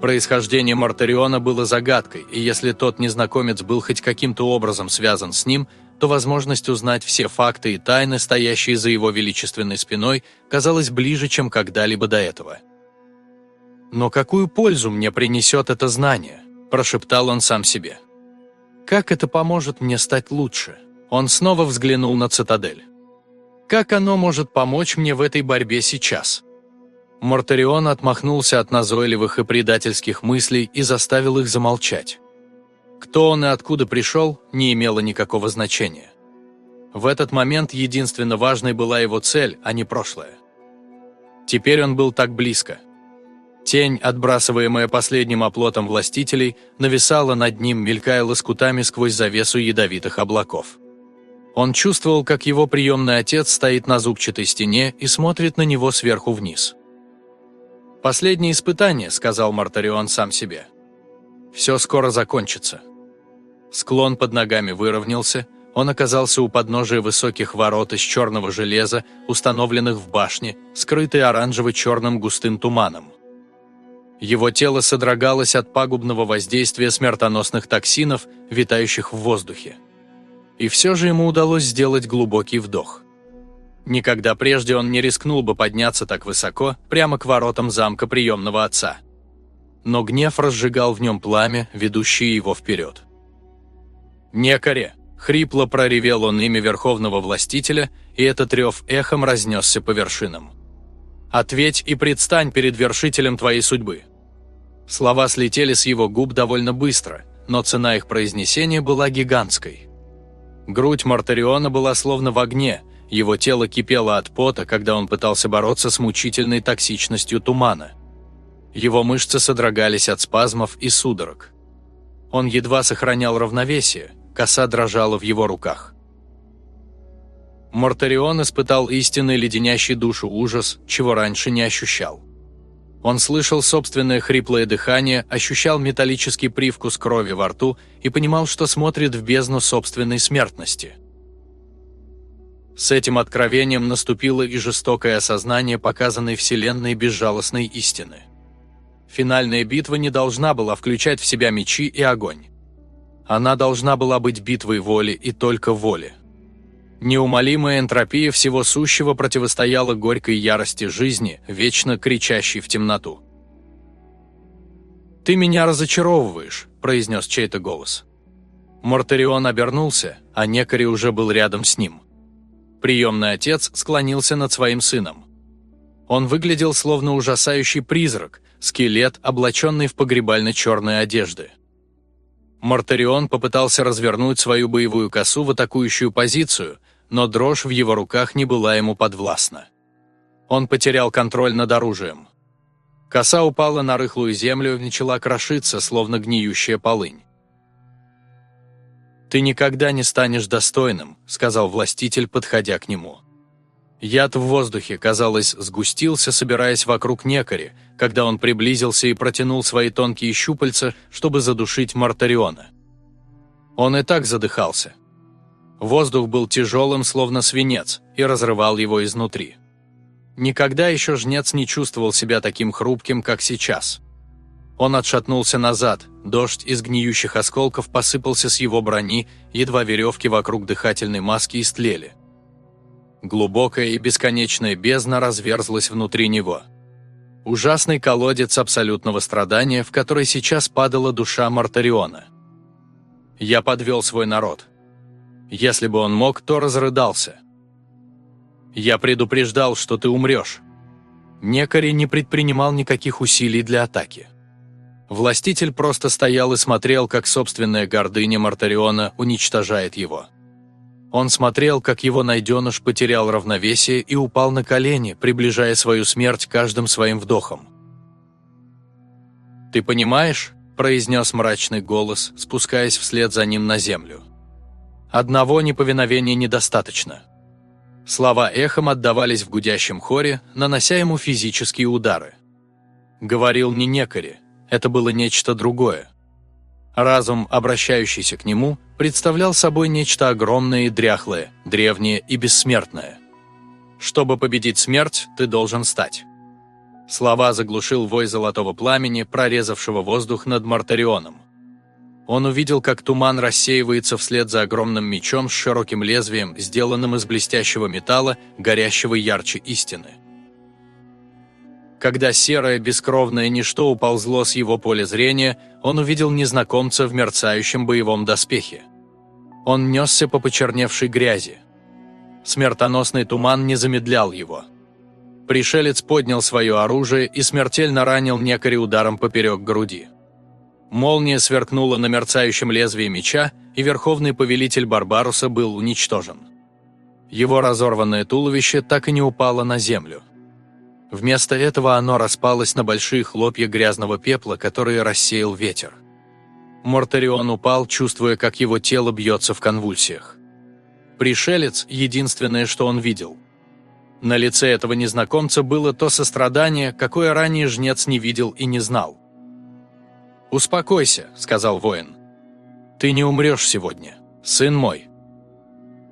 Происхождение Мортариона было загадкой, и если тот незнакомец был хоть каким-то образом связан с ним, то возможность узнать все факты и тайны, стоящие за его величественной спиной, казалась ближе, чем когда-либо до этого. «Но какую пользу мне принесет это знание?» – прошептал он сам себе. «Как это поможет мне стать лучше?» Он снова взглянул на цитадель. «Как оно может помочь мне в этой борьбе сейчас?» Мортарион отмахнулся от назойливых и предательских мыслей и заставил их замолчать. Кто он и откуда пришел, не имело никакого значения. В этот момент единственно важной была его цель, а не прошлое. Теперь он был так близко. Тень, отбрасываемая последним оплотом властителей, нависала над ним, мелькая лоскутами сквозь завесу ядовитых облаков. Он чувствовал, как его приемный отец стоит на зубчатой стене и смотрит на него сверху вниз. «Последнее испытание», — сказал Мартарион сам себе. «Все скоро закончится». Склон под ногами выровнялся, он оказался у подножия высоких ворот из черного железа, установленных в башне, скрытой оранжево-черным густым туманом. Его тело содрогалось от пагубного воздействия смертоносных токсинов, витающих в воздухе. И все же ему удалось сделать глубокий вдох. Никогда прежде он не рискнул бы подняться так высоко, прямо к воротам замка приемного отца. Но гнев разжигал в нем пламя, ведущее его вперед. «Некоре!» – хрипло проревел он имя Верховного Властителя, и этот рев эхом разнесся по вершинам. «Ответь и предстань перед вершителем твоей судьбы!» Слова слетели с его губ довольно быстро, но цена их произнесения была гигантской. Грудь Мартариона была словно в огне, его тело кипело от пота, когда он пытался бороться с мучительной токсичностью тумана. Его мышцы содрогались от спазмов и судорог. Он едва сохранял равновесие, коса дрожала в его руках. Мортарион испытал истинный леденящий душу ужас, чего раньше не ощущал. Он слышал собственное хриплое дыхание, ощущал металлический привкус крови во рту и понимал, что смотрит в бездну собственной смертности. С этим откровением наступило и жестокое осознание показанной Вселенной безжалостной истины. Финальная битва не должна была включать в себя мечи и огонь. Она должна была быть битвой воли и только воли. Неумолимая энтропия всего сущего противостояла горькой ярости жизни, вечно кричащей в темноту. «Ты меня разочаровываешь», – произнес чей-то голос. Мортарион обернулся, а Некари уже был рядом с ним. Приемный отец склонился над своим сыном. Он выглядел словно ужасающий призрак, скелет, облаченный в погребально-черные одежды. Мортарион попытался развернуть свою боевую косу в атакующую позицию, но дрожь в его руках не была ему подвластна. Он потерял контроль над оружием. Коса упала на рыхлую землю и начала крошиться, словно гниющая полынь. «Ты никогда не станешь достойным», — сказал властитель, подходя к нему. Яд в воздухе, казалось, сгустился, собираясь вокруг некори, когда он приблизился и протянул свои тонкие щупальца, чтобы задушить Мартариона. Он и так задыхался. Воздух был тяжелым, словно свинец, и разрывал его изнутри. Никогда еще жнец не чувствовал себя таким хрупким, как сейчас. Он отшатнулся назад, дождь из гниющих осколков посыпался с его брони, едва веревки вокруг дыхательной маски истлели. Глубокая и бесконечная бездна разверзлась внутри него. Ужасный колодец абсолютного страдания, в который сейчас падала душа Мартариона. «Я подвел свой народ», если бы он мог, то разрыдался. «Я предупреждал, что ты умрешь». Некари не предпринимал никаких усилий для атаки. Властитель просто стоял и смотрел, как собственная гордыня Мартариона уничтожает его. Он смотрел, как его найденыш потерял равновесие и упал на колени, приближая свою смерть каждым своим вдохом. «Ты понимаешь?» – произнес мрачный голос, спускаясь вслед за ним на землю. Одного неповиновения недостаточно. Слова эхом отдавались в гудящем хоре, нанося ему физические удары. Говорил не некари, это было нечто другое. Разум, обращающийся к нему, представлял собой нечто огромное и дряхлое, древнее и бессмертное. Чтобы победить смерть, ты должен стать. Слова заглушил вой золотого пламени, прорезавшего воздух над Мартарионом. Он увидел, как туман рассеивается вслед за огромным мечом с широким лезвием, сделанным из блестящего металла, горящего ярче истины. Когда серое бескровное ничто уползло с его поля зрения, он увидел незнакомца в мерцающем боевом доспехе. Он несся по почерневшей грязи. Смертоносный туман не замедлял его. Пришелец поднял свое оружие и смертельно ранил некоре ударом поперек груди. Молния сверкнула на мерцающем лезвии меча, и верховный повелитель Барбаруса был уничтожен. Его разорванное туловище так и не упало на землю. Вместо этого оно распалось на большие хлопья грязного пепла, которые рассеял ветер. Мортарион упал, чувствуя, как его тело бьется в конвульсиях. Пришелец – единственное, что он видел. На лице этого незнакомца было то сострадание, какое ранее жнец не видел и не знал. «Успокойся», — сказал воин. «Ты не умрешь сегодня, сын мой».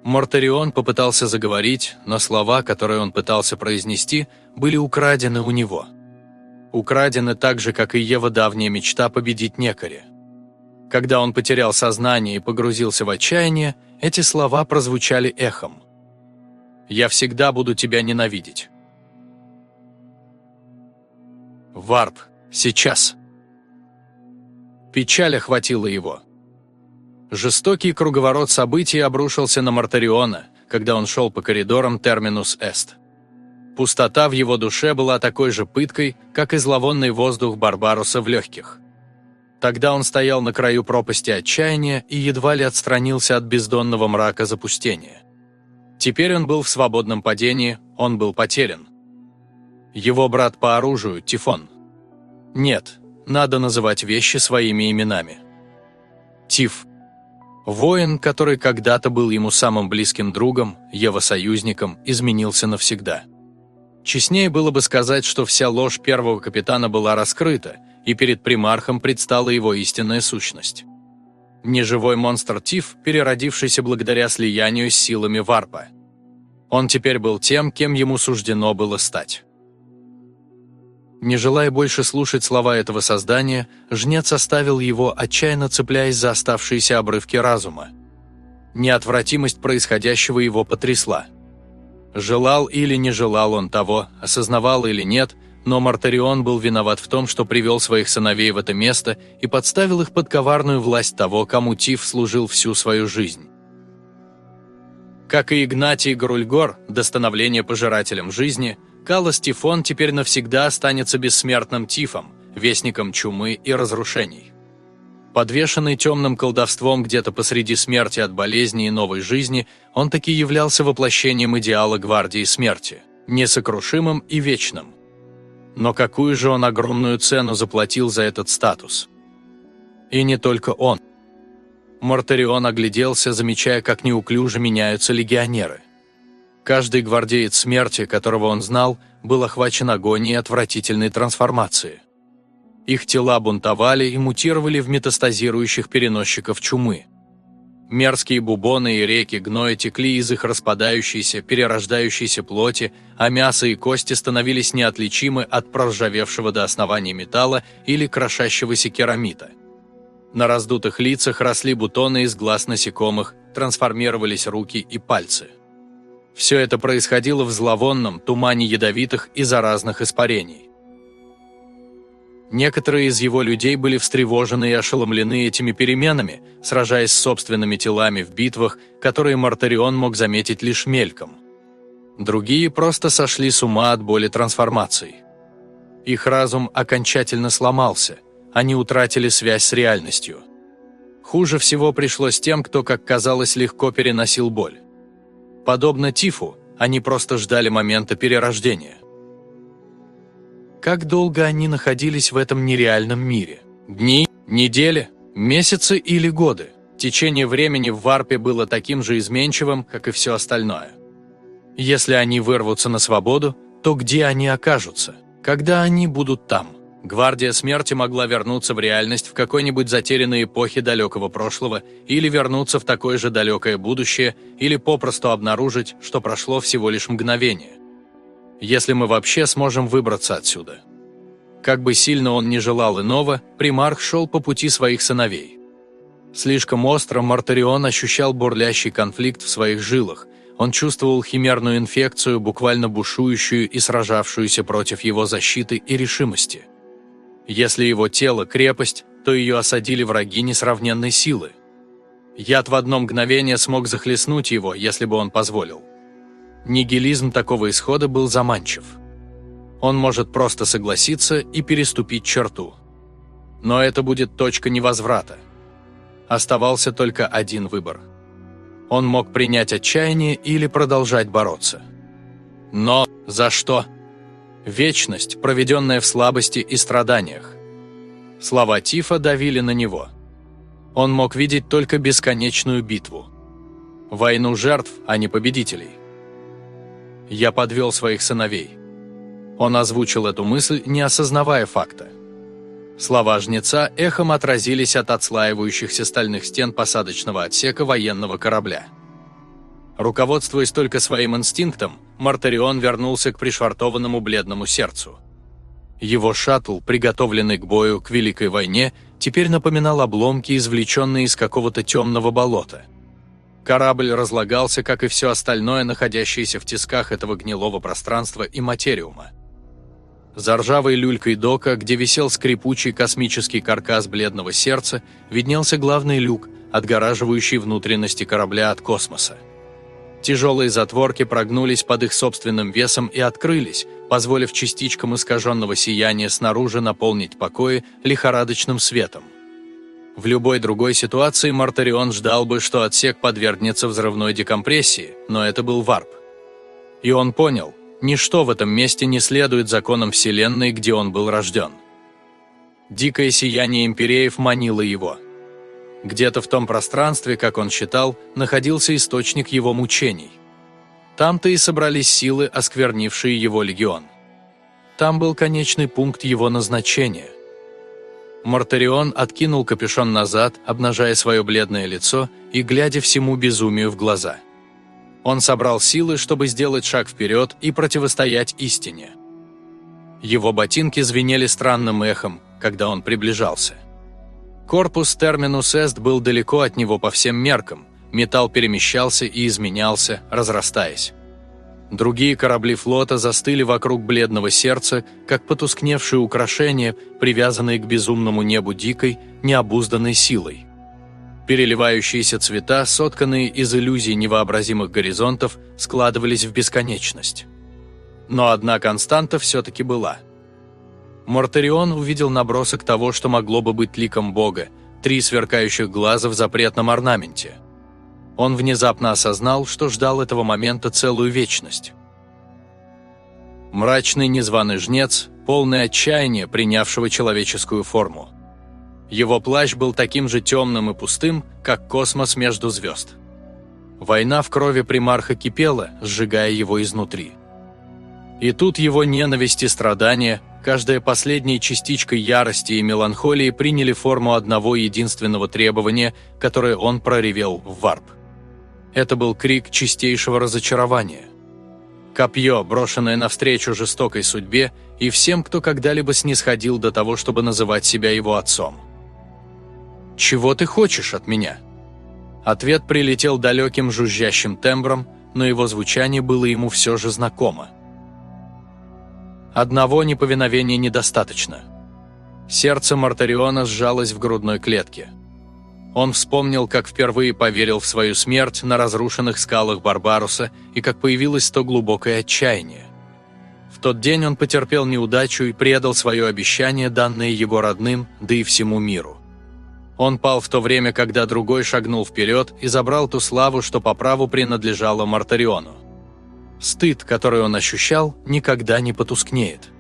Мортарион попытался заговорить, но слова, которые он пытался произнести, были украдены у него. Украдены так же, как и Ева давняя мечта победить некоре. Когда он потерял сознание и погрузился в отчаяние, эти слова прозвучали эхом. «Я всегда буду тебя ненавидеть». «Варп, сейчас!» Печаль охватила его. Жестокий круговорот событий обрушился на Мартариона, когда он шел по коридорам Терминус Эст. Пустота в его душе была такой же пыткой, как и зловонный воздух Барбаруса в легких. Тогда он стоял на краю пропасти отчаяния и едва ли отстранился от бездонного мрака запустения. Теперь он был в свободном падении, он был потерян. Его брат по оружию, Тифон. Нет, надо называть вещи своими именами. Тиф. Воин, который когда-то был ему самым близким другом, его союзником, изменился навсегда. Честнее было бы сказать, что вся ложь первого капитана была раскрыта, и перед примархом предстала его истинная сущность. Неживой монстр Тиф, переродившийся благодаря слиянию с силами Варпа. Он теперь был тем, кем ему суждено было стать. Не желая больше слушать слова этого создания, жнец оставил его, отчаянно цепляясь за оставшиеся обрывки разума. Неотвратимость происходящего его потрясла. Желал или не желал он того, осознавал или нет, но Мартарион был виноват в том, что привел своих сыновей в это место и подставил их под коварную власть того, кому Тиф служил всю свою жизнь. Как и Игнатий Гарульгор, до становления пожирателем жизни – Калос Тифон теперь навсегда останется бессмертным Тифом, вестником чумы и разрушений. Подвешенный темным колдовством где-то посреди смерти от болезни и новой жизни, он таки являлся воплощением идеала Гвардии Смерти, несокрушимым и вечным. Но какую же он огромную цену заплатил за этот статус? И не только он. Мортарион огляделся, замечая, как неуклюже меняются легионеры – Каждый гвардеец смерти, которого он знал, был охвачен агонией отвратительной трансформации. Их тела бунтовали и мутировали в метастазирующих переносчиков чумы. Мерзкие бубоны и реки гноя текли из их распадающейся, перерождающейся плоти, а мясо и кости становились неотличимы от проржавевшего до основания металла или крошащегося керамита. На раздутых лицах росли бутоны из глаз насекомых, трансформировались руки и пальцы. Все это происходило в зловонном тумане ядовитых и заразных испарений. Некоторые из его людей были встревожены и ошеломлены этими переменами, сражаясь с собственными телами в битвах, которые Мартарион мог заметить лишь мельком. Другие просто сошли с ума от боли трансформаций. Их разум окончательно сломался, они утратили связь с реальностью. Хуже всего пришлось тем, кто, как казалось, легко переносил боль. Подобно Тифу, они просто ждали момента перерождения. Как долго они находились в этом нереальном мире? Дни, недели, месяцы или годы? Течение времени в варпе было таким же изменчивым, как и все остальное. Если они вырвутся на свободу, то где они окажутся? Когда они будут там? Гвардия смерти могла вернуться в реальность в какой-нибудь затерянной эпохе далекого прошлого или вернуться в такое же далекое будущее, или попросту обнаружить, что прошло всего лишь мгновение если мы вообще сможем выбраться отсюда. Как бы сильно он ни желал иного, примарх шел по пути своих сыновей. Слишком остро Мартарион ощущал бурлящий конфликт в своих жилах, он чувствовал химерную инфекцию, буквально бушующую и сражавшуюся против его защиты и решимости. Если его тело – крепость, то ее осадили враги несравненной силы. Яд в одно мгновение смог захлестнуть его, если бы он позволил. Нигилизм такого исхода был заманчив. Он может просто согласиться и переступить черту. Но это будет точка невозврата. Оставался только один выбор. Он мог принять отчаяние или продолжать бороться. Но за что? Вечность, проведенная в слабости и страданиях. Слова Тифа давили на него. Он мог видеть только бесконечную битву. Войну жертв, а не победителей я подвел своих сыновей. Он озвучил эту мысль, не осознавая факта. Слова жнеца эхом отразились от отслаивающихся стальных стен посадочного отсека военного корабля. Руководствуясь только своим инстинктом, Мартарион вернулся к пришвартованному бледному сердцу. Его шаттл, приготовленный к бою к Великой войне, теперь напоминал обломки, извлеченные из какого-то темного болота – Корабль разлагался, как и все остальное, находящееся в тисках этого гнилого пространства и материума. За ржавой люлькой дока, где висел скрипучий космический каркас бледного сердца, виднелся главный люк, отгораживающий внутренности корабля от космоса. Тяжелые затворки прогнулись под их собственным весом и открылись, позволив частичкам искаженного сияния снаружи наполнить покои лихорадочным светом. В любой другой ситуации Мартарион ждал бы, что отсек подвергнется взрывной декомпрессии, но это был варп. И он понял, ничто в этом месте не следует законам Вселенной, где он был рожден. Дикое сияние империев манило его. Где-то в том пространстве, как он считал, находился источник его мучений. Там-то и собрались силы, осквернившие его легион. Там был конечный пункт его назначения – Мартарион откинул капюшон назад, обнажая свое бледное лицо и глядя всему безумию в глаза. Он собрал силы, чтобы сделать шаг вперед и противостоять истине. Его ботинки звенели странным эхом, когда он приближался. Корпус Терминус Эст был далеко от него по всем меркам, металл перемещался и изменялся, разрастаясь. Другие корабли флота застыли вокруг бледного сердца, как потускневшие украшения, привязанные к безумному небу дикой, необузданной силой. Переливающиеся цвета, сотканные из иллюзий невообразимых горизонтов, складывались в бесконечность. Но одна константа все-таки была. Мортарион увидел набросок того, что могло бы быть ликом Бога, три сверкающих глаза в запретном орнаменте – он внезапно осознал, что ждал этого момента целую вечность. Мрачный незваный жнец, полный отчаяния, принявшего человеческую форму. Его плащ был таким же темным и пустым, как космос между звезд. Война в крови примарха кипела, сжигая его изнутри. И тут его ненависть и страдания, каждая последняя частичка ярости и меланхолии приняли форму одного единственного требования, которое он проревел в варп. Это был крик чистейшего разочарования. Копье, брошенное навстречу жестокой судьбе и всем, кто когда-либо снисходил до того, чтобы называть себя его отцом. «Чего ты хочешь от меня?» Ответ прилетел далеким жужжащим тембром, но его звучание было ему все же знакомо. Одного неповиновения недостаточно. Сердце Мартариона сжалось в грудной клетке. Он вспомнил, как впервые поверил в свою смерть на разрушенных скалах Барбаруса и как появилось то глубокое отчаяние. В тот день он потерпел неудачу и предал свое обещание, данное его родным, да и всему миру. Он пал в то время, когда другой шагнул вперед и забрал ту славу, что по праву принадлежала Мартариону. Стыд, который он ощущал, никогда не потускнеет.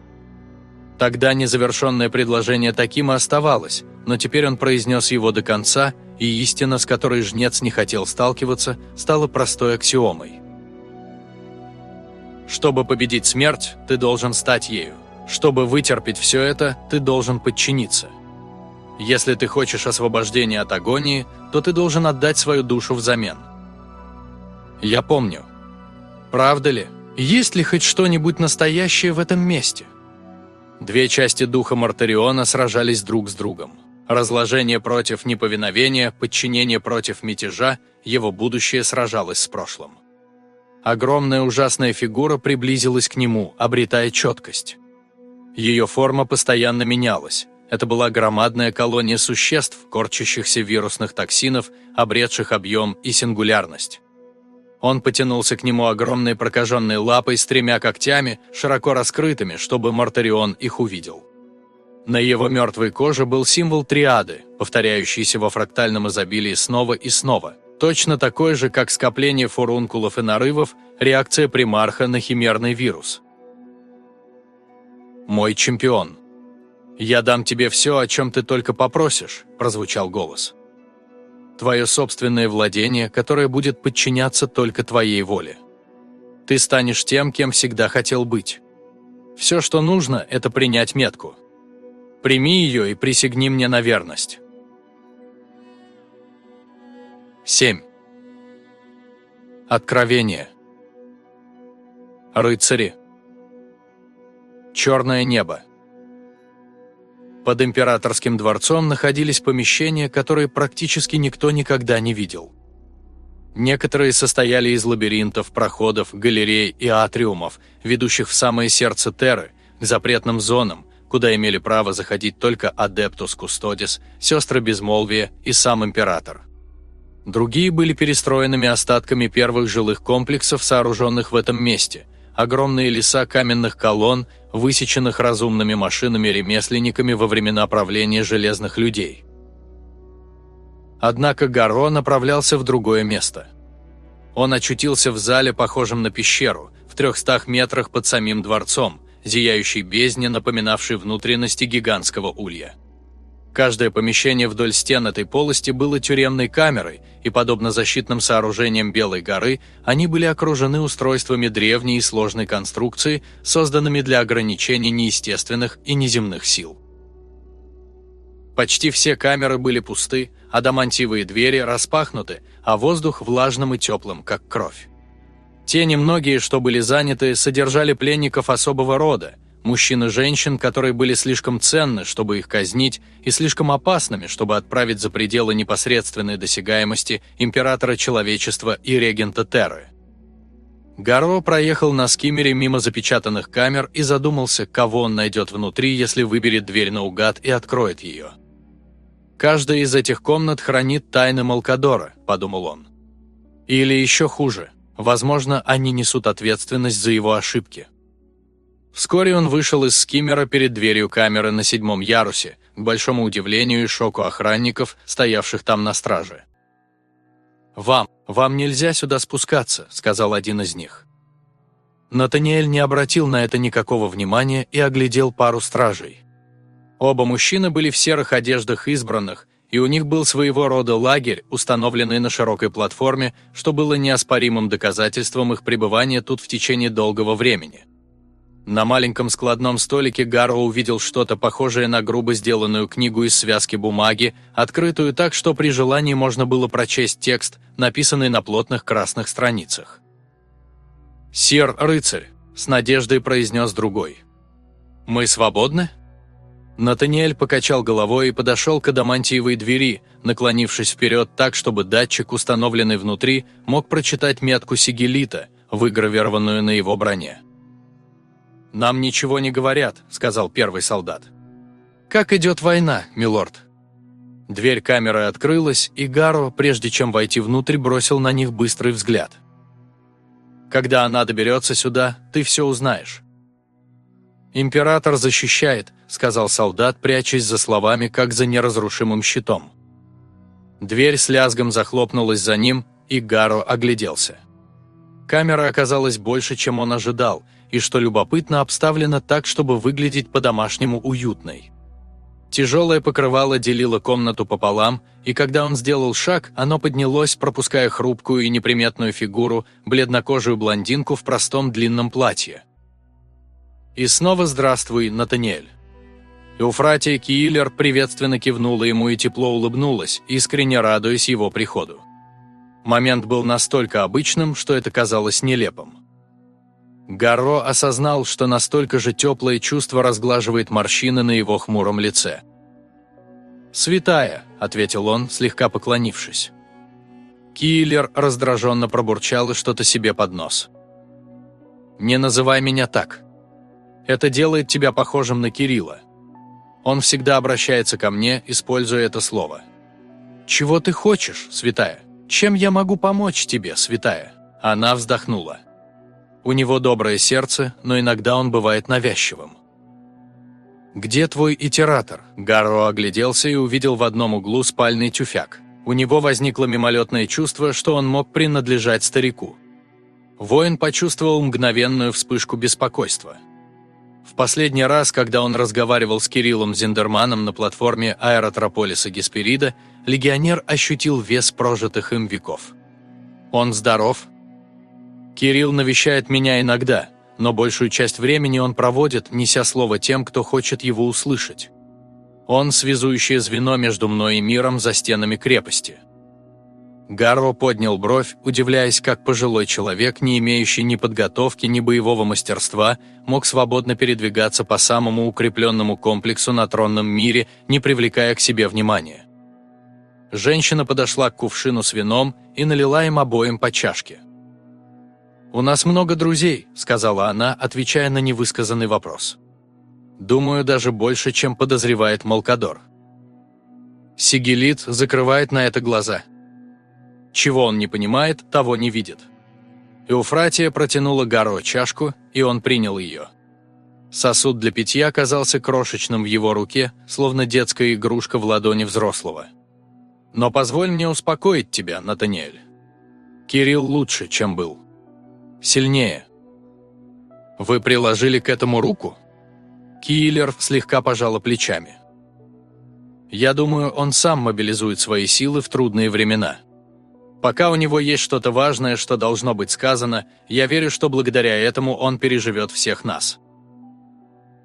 Тогда незавершенное предложение таким и оставалось, но теперь он произнес его до конца, и истина, с которой жнец не хотел сталкиваться, стала простой аксиомой. Чтобы победить смерть, ты должен стать ею. Чтобы вытерпеть все это, ты должен подчиниться. Если ты хочешь освобождения от агонии, то ты должен отдать свою душу взамен. Я помню. Правда ли? Есть ли хоть что-нибудь настоящее в этом месте? Две части духа Мартариона сражались друг с другом. Разложение против неповиновения, подчинение против мятежа, его будущее сражалось с прошлым. Огромная ужасная фигура приблизилась к нему, обретая четкость. Ее форма постоянно менялась, это была громадная колония существ, корчащихся вирусных токсинов, обретших объем и сингулярность. Он потянулся к нему огромной прокаженной лапой с тремя когтями, широко раскрытыми, чтобы Мартарион их увидел. На его мертвой коже был символ триады, повторяющийся во фрактальном изобилии снова и снова, точно такой же, как скопление фурункулов и нарывов, реакция примарха на химерный вирус. «Мой чемпион», «Я дам тебе все, о чем ты только попросишь», – прозвучал голос. «Твое собственное владение, которое будет подчиняться только твоей воле. Ты станешь тем, кем всегда хотел быть. Все, что нужно, это принять метку. Прими ее и присягни мне на верность». 7. Откровение. Рыцари. Черное небо. Под императорским дворцом находились помещения, которые практически никто никогда не видел. Некоторые состояли из лабиринтов, проходов, галерей и атриумов, ведущих в самое сердце Терры, к запретным зонам, куда имели право заходить только Адептус Кустодис, Сестры Безмолвия и сам Император. Другие были перестроенными остатками первых жилых комплексов, сооруженных в этом месте, огромные леса каменных колонн, высеченных разумными машинами-ремесленниками во времена правления железных людей. Однако Гаро направлялся в другое место. Он очутился в зале, похожем на пещеру, в трехстах метрах под самим дворцом, зияющей бездне, напоминавшей внутренности гигантского улья. Каждое помещение вдоль стен этой полости было тюремной камерой, и, подобно защитным сооружениям Белой горы, они были окружены устройствами древней и сложной конструкции, созданными для ограничения неестественных и неземных сил. Почти все камеры были пусты, адамантиевые двери распахнуты, а воздух влажным и теплым, как кровь. Те немногие, что были заняты, содержали пленников особого рода – Мужчин и женщин, которые были слишком ценны, чтобы их казнить, и слишком опасными, чтобы отправить за пределы непосредственной досягаемости императора человечества и регента Терры. Гаро проехал на скиммере мимо запечатанных камер и задумался, кого он найдет внутри, если выберет дверь наугад и откроет ее. «Каждая из этих комнат хранит тайны Малкадора», – подумал он. Или еще хуже, возможно, они несут ответственность за его ошибки. Вскоре он вышел из скиммера перед дверью камеры на седьмом ярусе, к большому удивлению и шоку охранников, стоявших там на страже. «Вам, вам нельзя сюда спускаться», — сказал один из них. Натаниэль не обратил на это никакого внимания и оглядел пару стражей. Оба мужчины были в серых одеждах избранных, и у них был своего рода лагерь, установленный на широкой платформе, что было неоспоримым доказательством их пребывания тут в течение долгого времени. На маленьком складном столике Гаро увидел что-то похожее на грубо сделанную книгу из связки бумаги, открытую так, что при желании можно было прочесть текст, написанный на плотных красных страницах. «Сир, рыцарь!» – с надеждой произнес другой. «Мы свободны?» Натаниэль покачал головой и подошел к адамантиевой двери, наклонившись вперед так, чтобы датчик, установленный внутри, мог прочитать метку сигелита, выгравированную на его броне. «Нам ничего не говорят», — сказал первый солдат. «Как идет война, милорд?» Дверь камеры открылась, и Гаро, прежде чем войти внутрь, бросил на них быстрый взгляд. «Когда она доберется сюда, ты все узнаешь». «Император защищает», — сказал солдат, прячась за словами, как за неразрушимым щитом. Дверь с лязгом захлопнулась за ним, и Гаро огляделся. Камера оказалась больше, чем он ожидал, и, что любопытно, обставлена так, чтобы выглядеть по-домашнему уютной. Тяжелое покрывало делило комнату пополам, и когда он сделал шаг, оно поднялось, пропуская хрупкую и неприметную фигуру, бледнокожую блондинку в простом длинном платье. И снова здравствуй, Натаниэль. Эуфратия Киллер приветственно кивнула ему и тепло улыбнулась, искренне радуясь его приходу. Момент был настолько обычным, что это казалось нелепым. Гарро осознал, что настолько же теплое чувство разглаживает морщины на его хмуром лице. «Святая», — ответил он, слегка поклонившись. Киллер раздраженно пробурчал что-то себе под нос. «Не называй меня так», это делает тебя похожим на Кирилла. Он всегда обращается ко мне, используя это слово. «Чего ты хочешь, святая? Чем я могу помочь тебе, святая?» Она вздохнула. У него доброе сердце, но иногда он бывает навязчивым. «Где твой итератор?» Гарро огляделся и увидел в одном углу спальный тюфяк. У него возникло мимолетное чувство, что он мог принадлежать старику. Воин почувствовал мгновенную вспышку беспокойства – в последний раз, когда он разговаривал с Кириллом Зиндерманом на платформе аэротрополиса Гесперида, легионер ощутил вес прожитых им веков. «Он здоров?» «Кирилл навещает меня иногда, но большую часть времени он проводит, неся слово тем, кто хочет его услышать. Он – связующее звено между мной и миром за стенами крепости». Гарро поднял бровь, удивляясь, как пожилой человек, не имеющий ни подготовки, ни боевого мастерства, мог свободно передвигаться по самому укрепленному комплексу на тронном мире, не привлекая к себе внимания. Женщина подошла к кувшину с вином и налила им обоим по чашке. «У нас много друзей», — сказала она, отвечая на невысказанный вопрос. «Думаю, даже больше, чем подозревает Малкадор». Сигелит закрывает на это глаза — чего он не понимает, того не видит. Эуфратия протянула Гаро чашку, и он принял ее. Сосуд для питья оказался крошечным в его руке, словно детская игрушка в ладони взрослого. «Но позволь мне успокоить тебя, Натаниэль. Кирилл лучше, чем был. Сильнее. Вы приложили к этому руку?» Киллер слегка пожала плечами. «Я думаю, он сам мобилизует свои силы в трудные времена». Пока у него есть что-то важное, что должно быть сказано, я верю, что благодаря этому он переживет всех нас.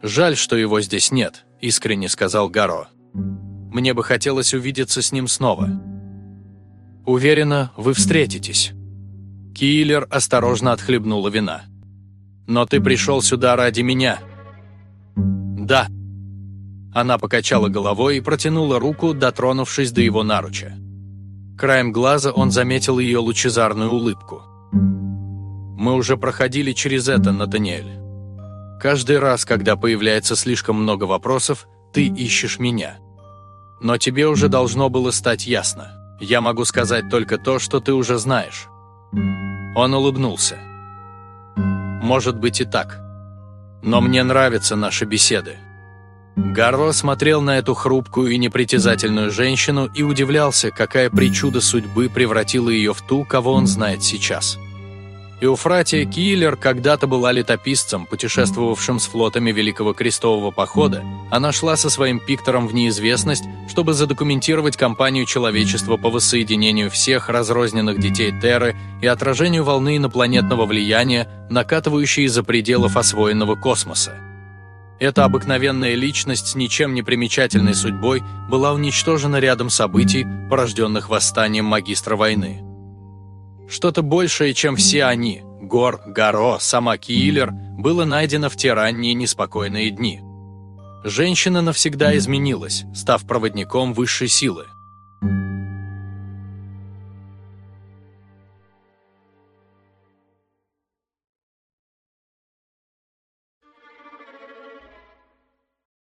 «Жаль, что его здесь нет», – искренне сказал Гаро. «Мне бы хотелось увидеться с ним снова». «Уверена, вы встретитесь». Киллер осторожно отхлебнула вина. «Но ты пришел сюда ради меня». «Да». Она покачала головой и протянула руку, дотронувшись до его наруча. Краем глаза он заметил ее лучезарную улыбку. «Мы уже проходили через это, Натаниэль. Каждый раз, когда появляется слишком много вопросов, ты ищешь меня. Но тебе уже должно было стать ясно. Я могу сказать только то, что ты уже знаешь». Он улыбнулся. «Может быть и так. Но мне нравятся наши беседы. Гарро смотрел на эту хрупкую и непритязательную женщину и удивлялся, какая причуда судьбы превратила ее в ту, кого он знает сейчас. Эуфратия Киллер когда-то была летописцем, путешествовавшим с флотами Великого Крестового Похода. Она шла со своим пиктором в неизвестность, чтобы задокументировать кампанию человечества по воссоединению всех разрозненных детей Терры и отражению волны инопланетного влияния, накатывающей из-за пределов освоенного космоса. Эта обыкновенная личность с ничем не примечательной судьбой была уничтожена рядом событий, порожденных восстанием магистра войны. Что-то большее, чем все они, Гор, Гаро, сама Киллер, было найдено в те ранние неспокойные дни. Женщина навсегда изменилась, став проводником высшей силы.